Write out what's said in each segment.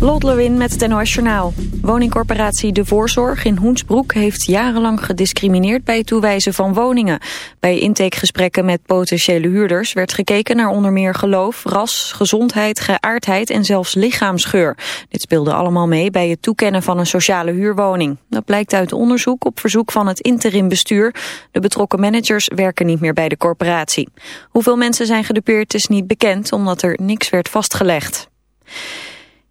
Lot Lewin met het NOS Journaal. Woningcorporatie De Voorzorg in Hoensbroek heeft jarenlang gediscrimineerd bij het toewijzen van woningen. Bij intakegesprekken met potentiële huurders werd gekeken naar onder meer geloof, ras, gezondheid, geaardheid en zelfs lichaamsgeur. Dit speelde allemaal mee bij het toekennen van een sociale huurwoning. Dat blijkt uit onderzoek op verzoek van het interim bestuur. De betrokken managers werken niet meer bij de corporatie. Hoeveel mensen zijn gedupeerd is niet bekend omdat er niks werd vastgelegd.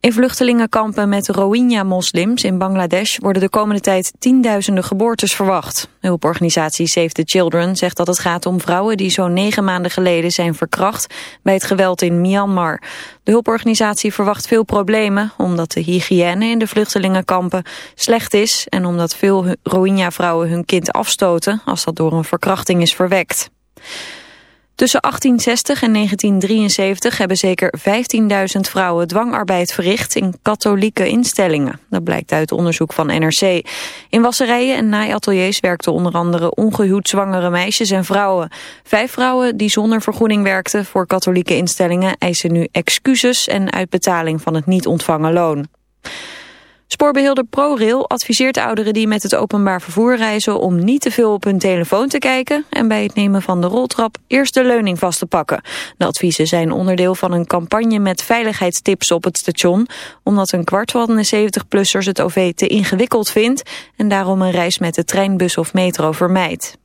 In vluchtelingenkampen met Rohingya-moslims in Bangladesh worden de komende tijd tienduizenden geboortes verwacht. Hulporganisatie Save the Children zegt dat het gaat om vrouwen die zo'n negen maanden geleden zijn verkracht bij het geweld in Myanmar. De hulporganisatie verwacht veel problemen omdat de hygiëne in de vluchtelingenkampen slecht is en omdat veel Rohingya-vrouwen hun kind afstoten als dat door een verkrachting is verwekt. Tussen 1860 en 1973 hebben zeker 15.000 vrouwen dwangarbeid verricht in katholieke instellingen. Dat blijkt uit onderzoek van NRC. In wasserijen en naaiateliers werkten onder andere ongehuwd zwangere meisjes en vrouwen. Vijf vrouwen die zonder vergoeding werkten voor katholieke instellingen eisen nu excuses en uitbetaling van het niet ontvangen loon. Spoorbeheerder ProRail adviseert ouderen die met het openbaar vervoer reizen om niet te veel op hun telefoon te kijken en bij het nemen van de roltrap eerst de leuning vast te pakken. De adviezen zijn onderdeel van een campagne met veiligheidstips op het station, omdat een kwart van de 70-plussers het OV te ingewikkeld vindt en daarom een reis met de trein, bus of metro vermijdt.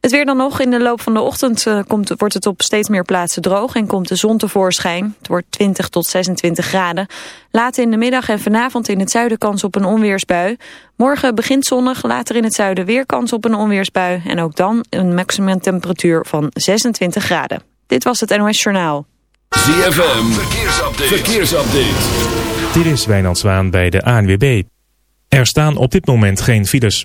Het weer dan nog. In de loop van de ochtend uh, komt, wordt het op steeds meer plaatsen droog en komt de zon tevoorschijn. Het wordt 20 tot 26 graden. Later in de middag en vanavond in het zuiden kans op een onweersbui. Morgen begint zonnig, later in het zuiden weer kans op een onweersbui. En ook dan een maximum temperatuur van 26 graden. Dit was het NOS Journaal. ZFM, verkeersupdate. verkeersupdate. Dit is Wijnand Zwaan bij de ANWB. Er staan op dit moment geen files.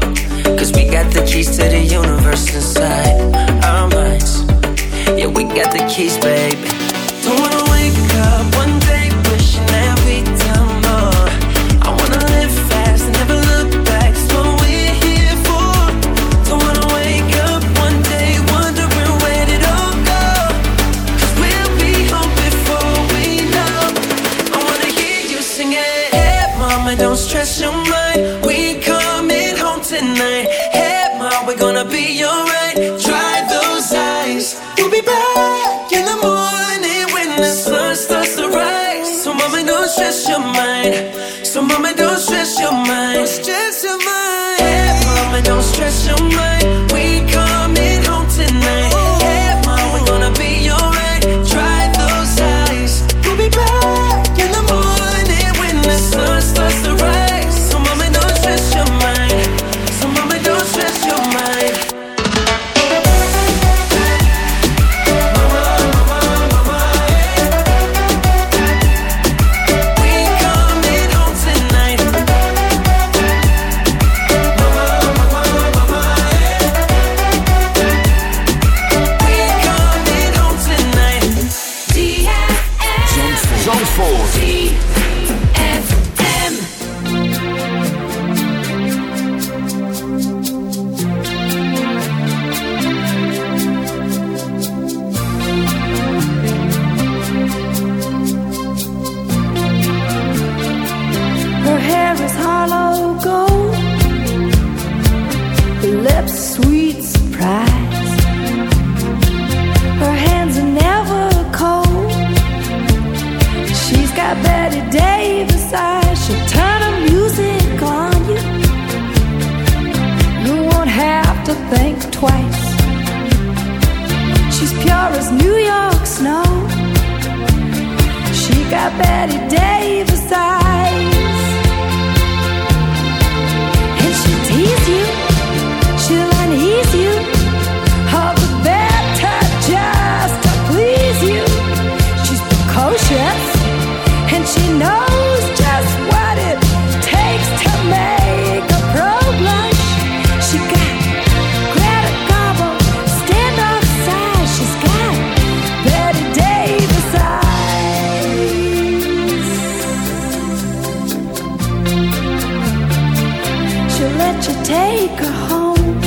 To let you take her home.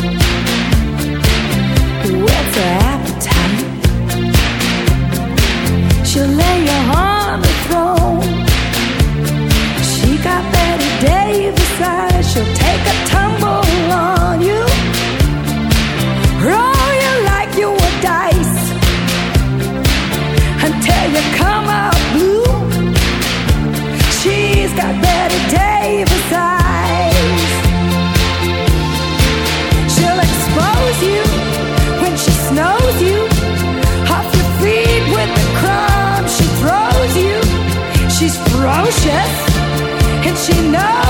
Where's her She's ferocious and she knows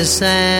The sand.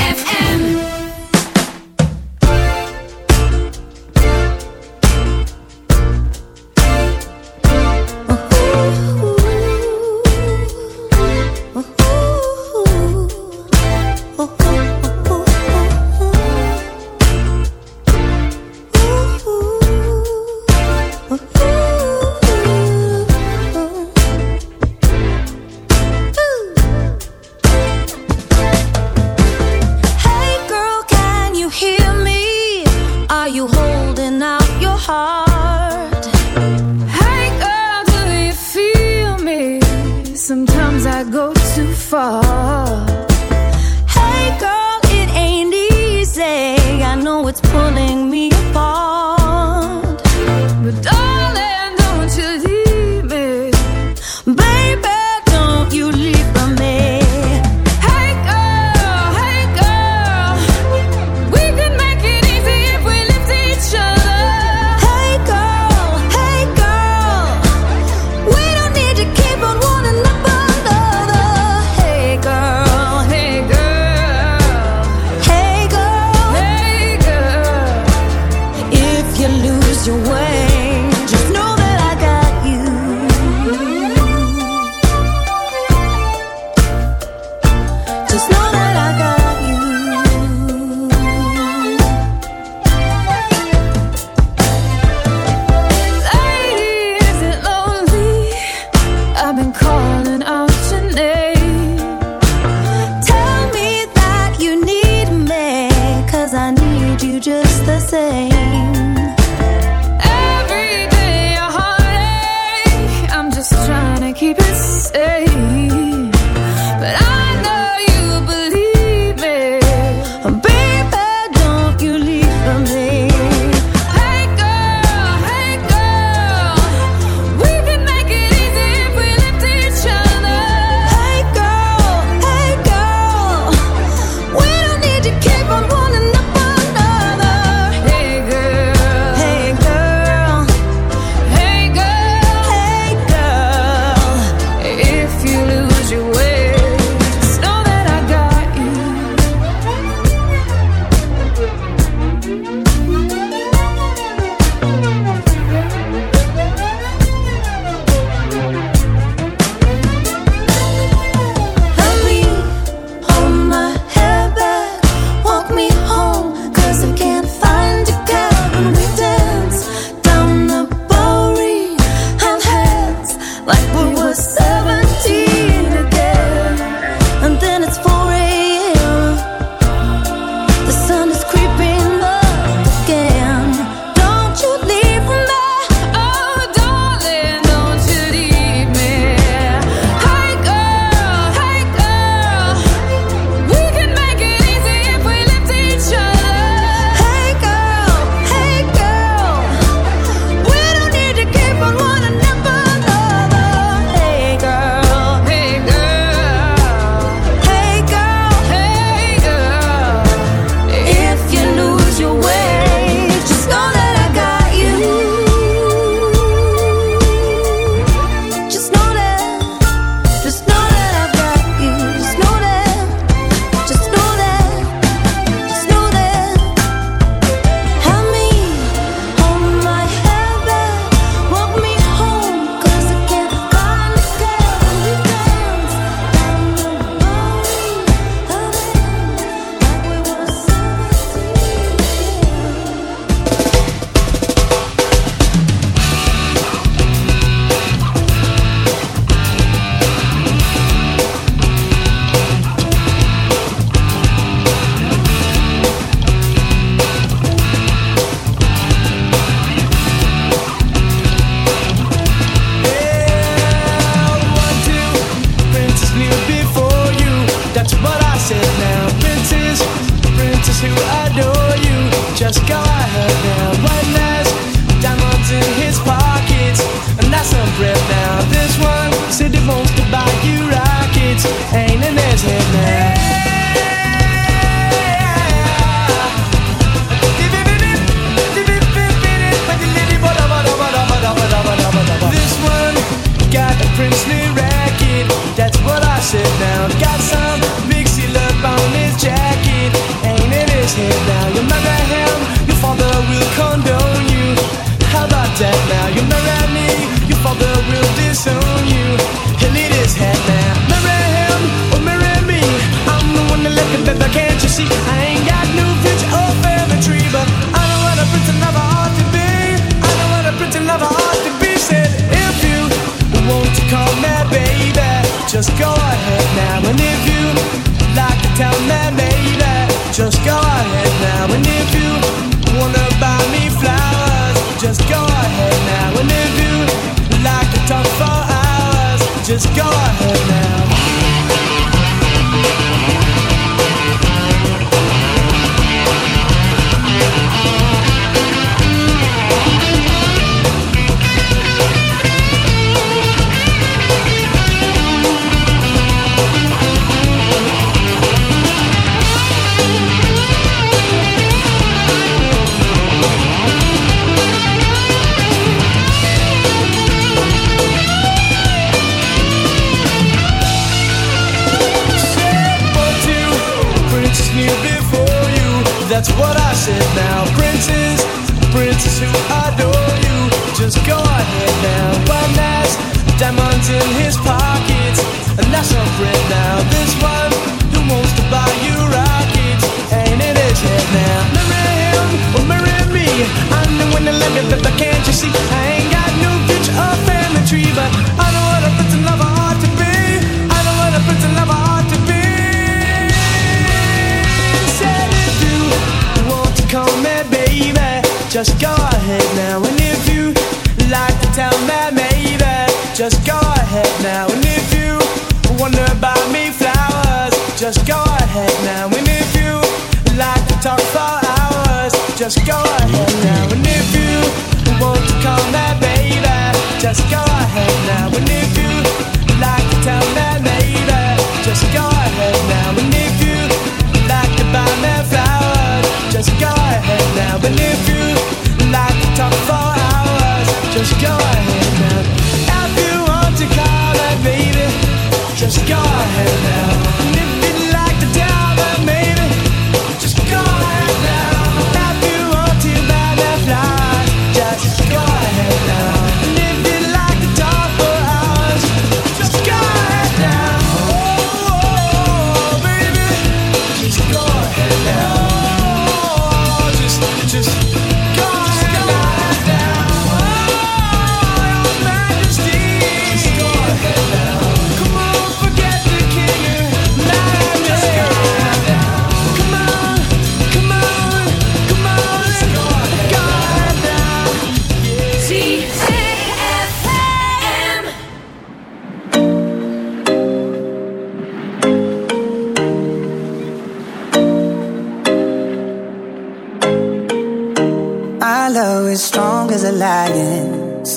baby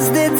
as the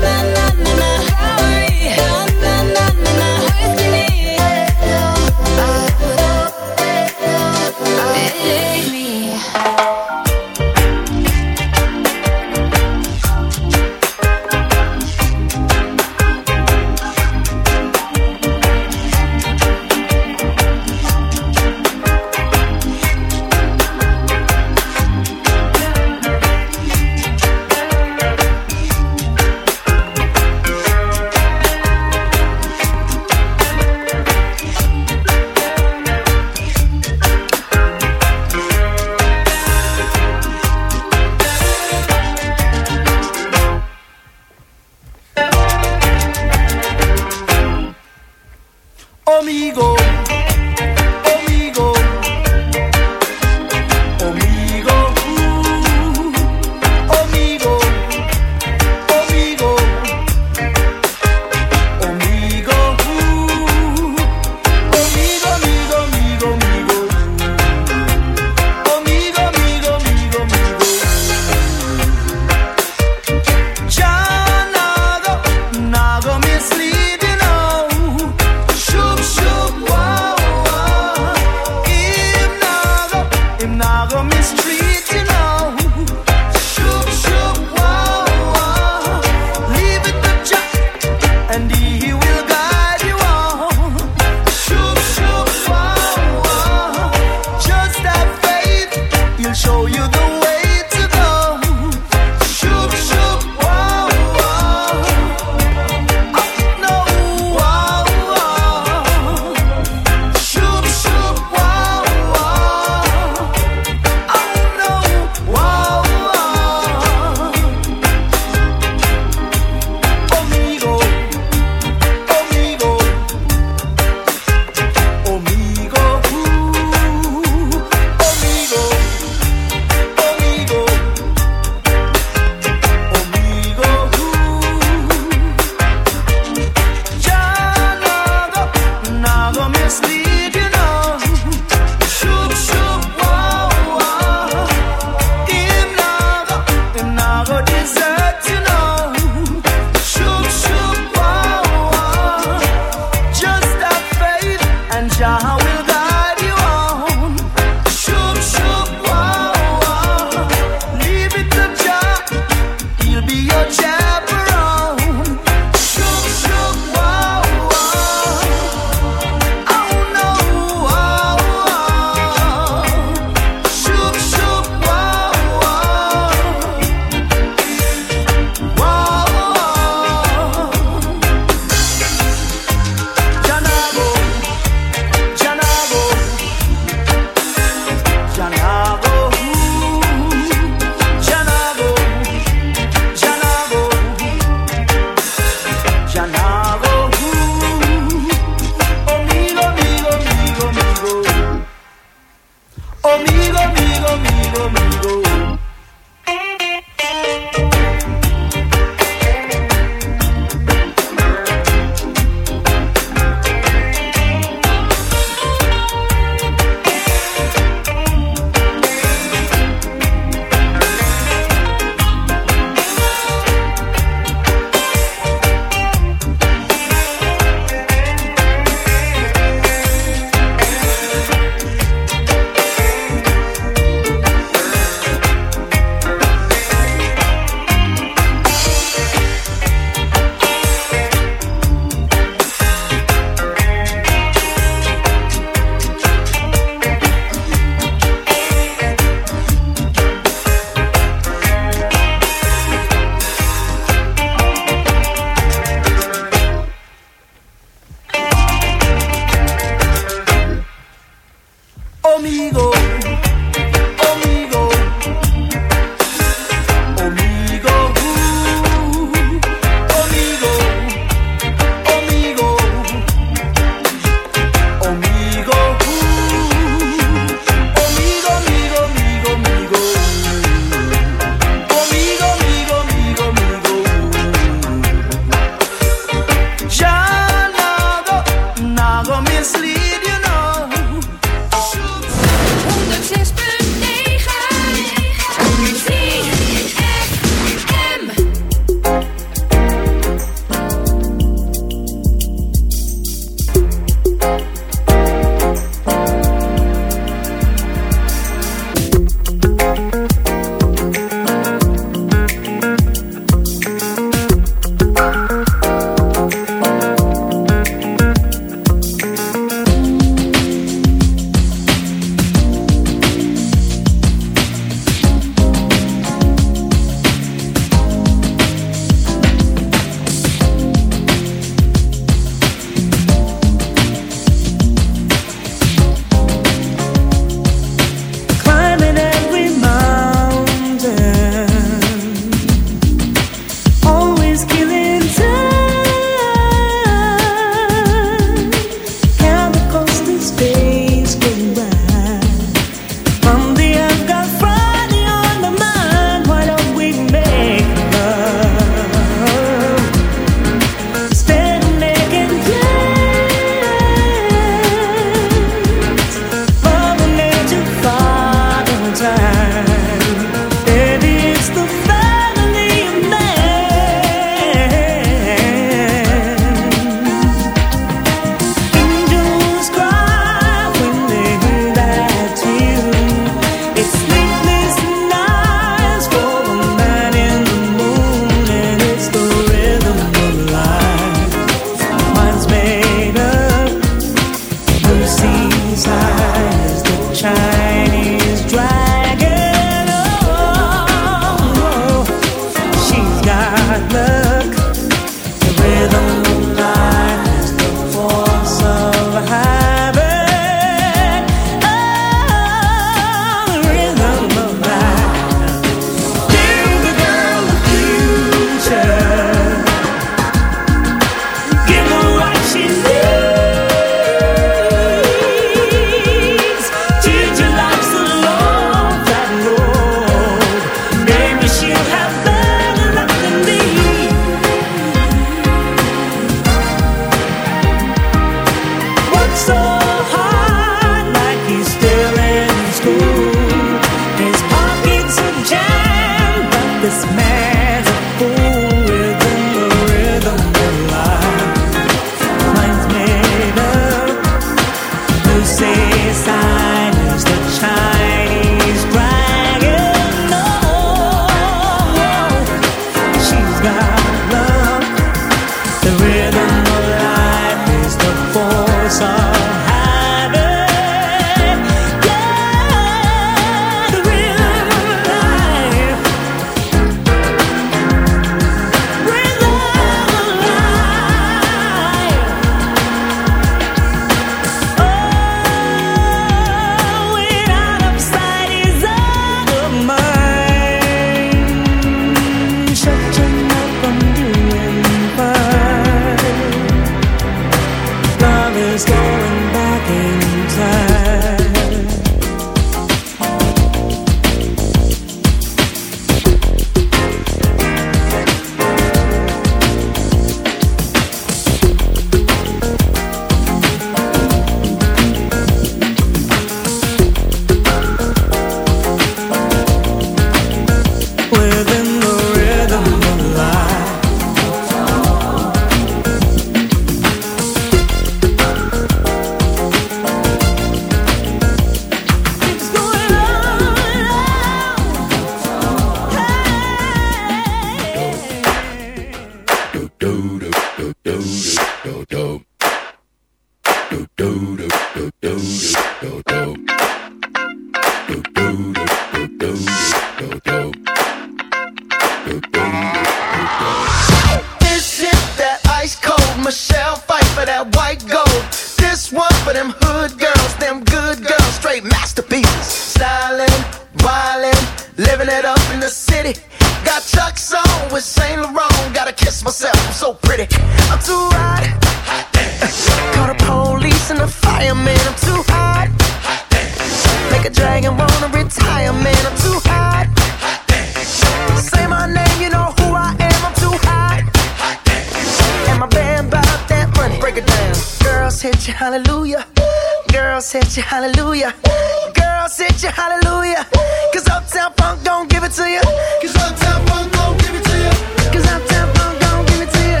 Hallelujah. Girls hit you, hallelujah. Cause Uptown Funk don't give it to you. Cause Uptown Funk don't give it to you. Cause Uptown Funk don't give it to you.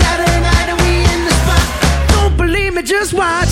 Saturday night and we in the spot. Don't believe me, just watch.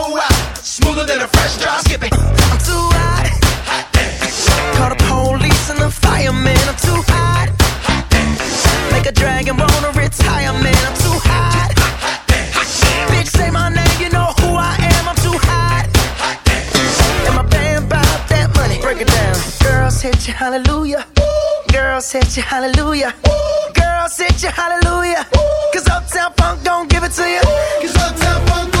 Girls hallelujah. Girls hit you, hallelujah. Girls hit you, hallelujah. Cause Uptown Funk don't give it to you. Cause Uptown Funk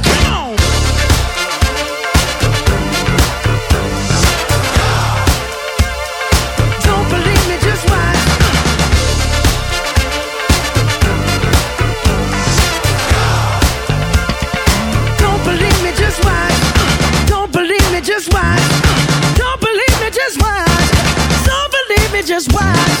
Just watch.